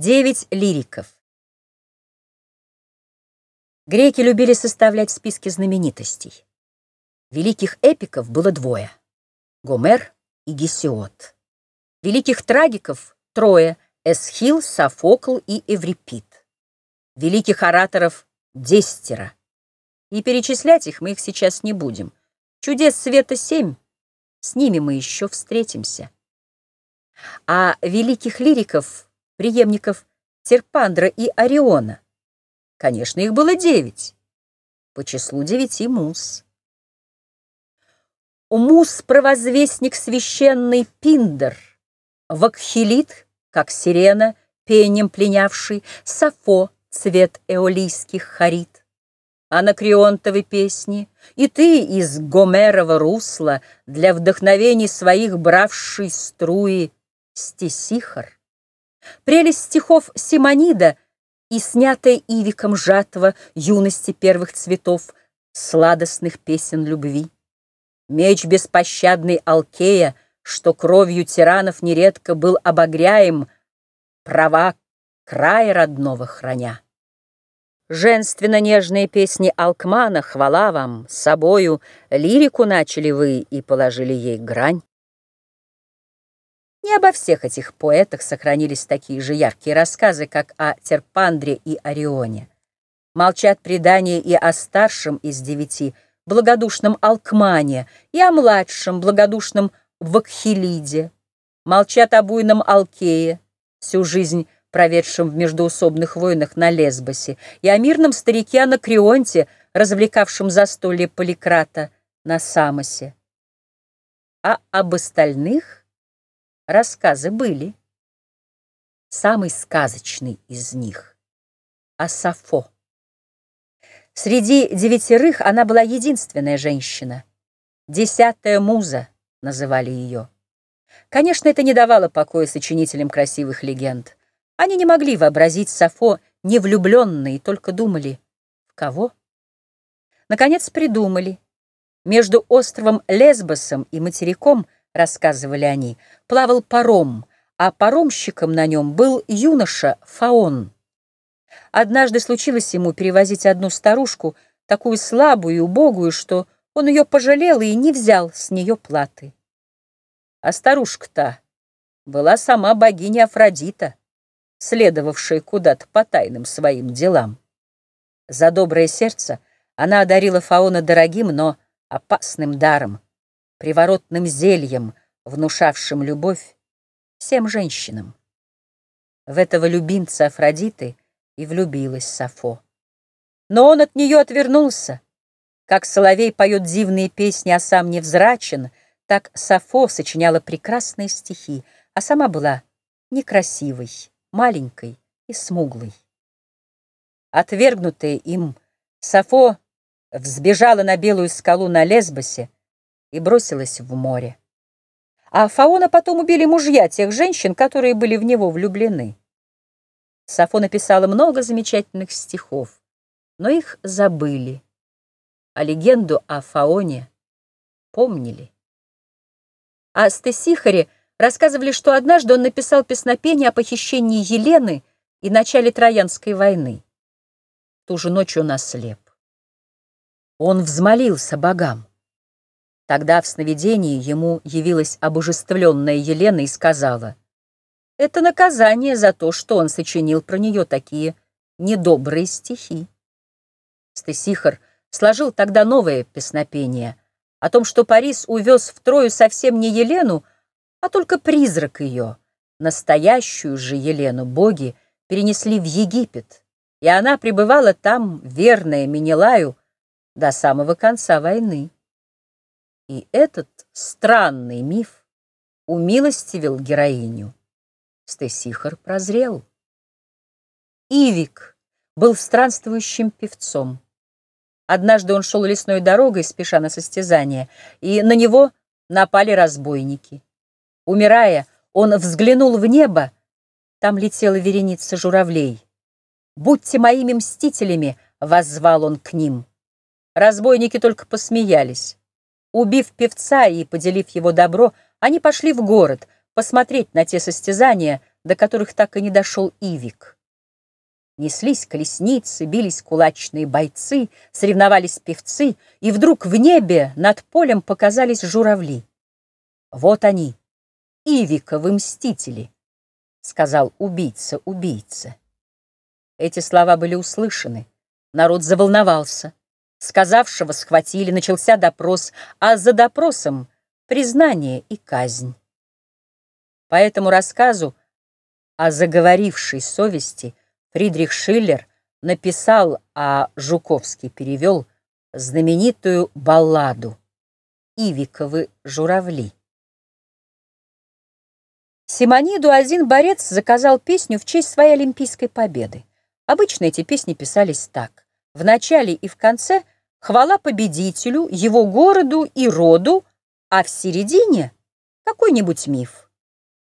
Девять лириков. Греки любили составлять списки знаменитостей. Великих эпиков было двое — Гомер и Гесиод. Великих трагиков — трое — Эсхил, Софокл и Эврипид. Великих ораторов — десятеро. И перечислять их мы их сейчас не будем. Чудес света семь, с ними мы еще встретимся. А великих лириков — преемников Терпандра и Ориона. Конечно, их было девять, по числу девяти мус. Мус провозвестник священный Пиндер, Вакхилит, как сирена, пением пленявший, Сафо, цвет эолийских харит. Анакреонтовы песни, и ты из Гомерова русла Для вдохновений своих бравший струи Стесихар. Прелесть стихов Симонида и снятая Ивиком жатва юности первых цветов, сладостных песен любви. Меч беспощадный Алкея, что кровью тиранов нередко был обогряем, права края родного храня. Женственно-нежные песни Алкмана, хвала вам, собою лирику начали вы и положили ей грань. Не обо всех этих поэтах сохранились такие же яркие рассказы, как о Терпандре и Орионе. Молчат предания и о старшем из девяти, благодушном Алкмане, и о младшем, благодушном Вакхилиде. Молчат о буйном Алкее, всю жизнь проведшем в междоусобных войнах на Лесбосе, и о мирном старике Анакреонте, развлекавшем застолье Поликрата на Самосе. А об остальных рассказы были. Самый сказочный из них — Асафо. Среди девятерых она была единственная женщина. «Десятая муза» называли ее. Конечно, это не давало покоя сочинителям красивых легенд. Они не могли вообразить Сафо невлюбленной, только думали, в кого? Наконец придумали. Между островом Лесбосом и материком — рассказывали они, плавал паром, а паромщиком на нем был юноша Фаон. Однажды случилось ему перевозить одну старушку, такую слабую и убогую, что он ее пожалел и не взял с нее платы. А старушка-то была сама богиня Афродита, следовавшая куда-то по тайным своим делам. За доброе сердце она одарила Фаона дорогим, но опасным даром — приворотным зельем, внушавшим любовь всем женщинам. В этого любимца Афродиты и влюбилась Сафо. Но он от нее отвернулся. Как соловей поет дивные песни, а сам невзрачен, так Сафо сочиняла прекрасные стихи, а сама была некрасивой, маленькой и смуглой. Отвергнутая им, Сафо взбежала на белую скалу на Лесбосе, и бросилась в море. А Фаона потом убили мужья тех женщин, которые были в него влюблены. Сафо написала много замечательных стихов, но их забыли, а легенду о Фаоне помнили. О Стесихаре рассказывали, что однажды он написал песнопение о похищении Елены и начале Троянской войны. Ту же ночь он ослеп. Он взмолился богам. Тогда в сновидении ему явилась обожествленная Елена и сказала, «Это наказание за то, что он сочинил про нее такие недобрые стихи». Стесихар сложил тогда новое песнопение о том, что Парис увез в Трою совсем не Елену, а только призрак ее. Настоящую же Елену боги перенесли в Египет, и она пребывала там, верная Менелаю, до самого конца войны. И этот странный миф умилостивил героиню. Стесихар прозрел. Ивик был странствующим певцом. Однажды он шел лесной дорогой, спеша на состязание, и на него напали разбойники. Умирая, он взглянул в небо, там летела вереница журавлей. «Будьте моими мстителями!» — воззвал он к ним. Разбойники только посмеялись. Убив певца и поделив его добро, они пошли в город посмотреть на те состязания, до которых так и не дошел Ивик. Неслись колесницы, бились кулачные бойцы, соревновались певцы, и вдруг в небе над полем показались журавли. Вот они, Ивиковы мстители, сказал убийца убийца. Эти слова были услышаны. Народ заволновался. Сказавшего схватили, начался допрос, а за допросом признание и казнь. По этому рассказу о заговорившей совести Фридрих Шиллер написал, а Жуковский перевел знаменитую балладу «Ивиковы журавли». Симониду один борец заказал песню в честь своей олимпийской победы. Обычно эти песни писались так. В начале и в конце хвала победителю, его городу и роду, а в середине какой-нибудь миф.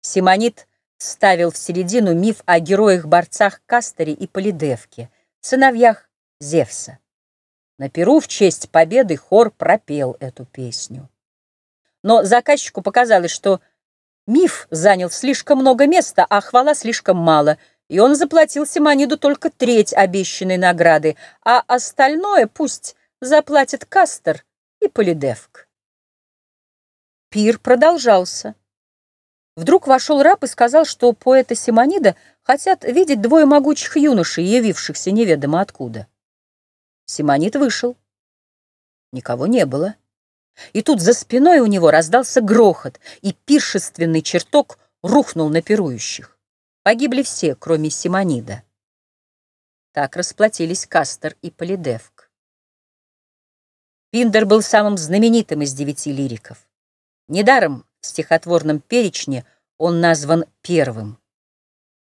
Симонид ставил в середину миф о героях-борцах Кастере и Полидевке, сыновьях Зевса. На Перу в честь победы хор пропел эту песню. Но заказчику показалось, что миф занял слишком много места, а хвала слишком мало, и он заплатил Симониду только треть обещанной награды, а остальное пусть заплатит Кастер и Полидевк. Пир продолжался. Вдруг вошел раб и сказал, что поэта Симонида хотят видеть двое могучих юношей, явившихся неведомо откуда. Симонид вышел. Никого не было. И тут за спиной у него раздался грохот, и пиршественный чертог рухнул на пирующих. Погибли все, кроме Симонида. Так расплатились Кастер и Полидевк. Пиндер был самым знаменитым из девяти лириков. Недаром в стихотворном перечне он назван первым.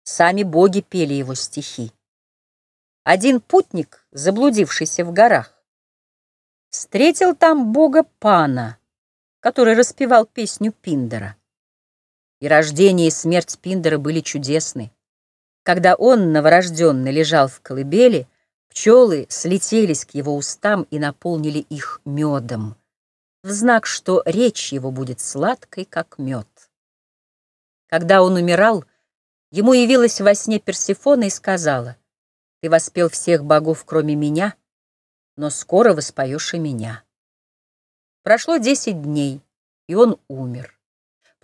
Сами боги пели его стихи. Один путник, заблудившийся в горах, встретил там бога Пана, который распевал песню Пиндера. И рождение и смерть Пиндера были чудесны. Когда он, новорожденный, лежал в колыбели, пчелы слетелись к его устам и наполнили их медом в знак, что речь его будет сладкой, как мед. Когда он умирал, ему явилась во сне Персифона и сказала, «Ты воспел всех богов, кроме меня, но скоро воспоешь и меня». Прошло десять дней, и он умер.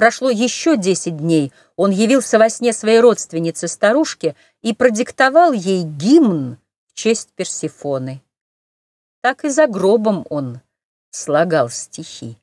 Прошло еще десять дней, он явился во сне своей родственнице-старушке и продиктовал ей гимн в честь Персифоны. Так и за гробом он слагал стихи.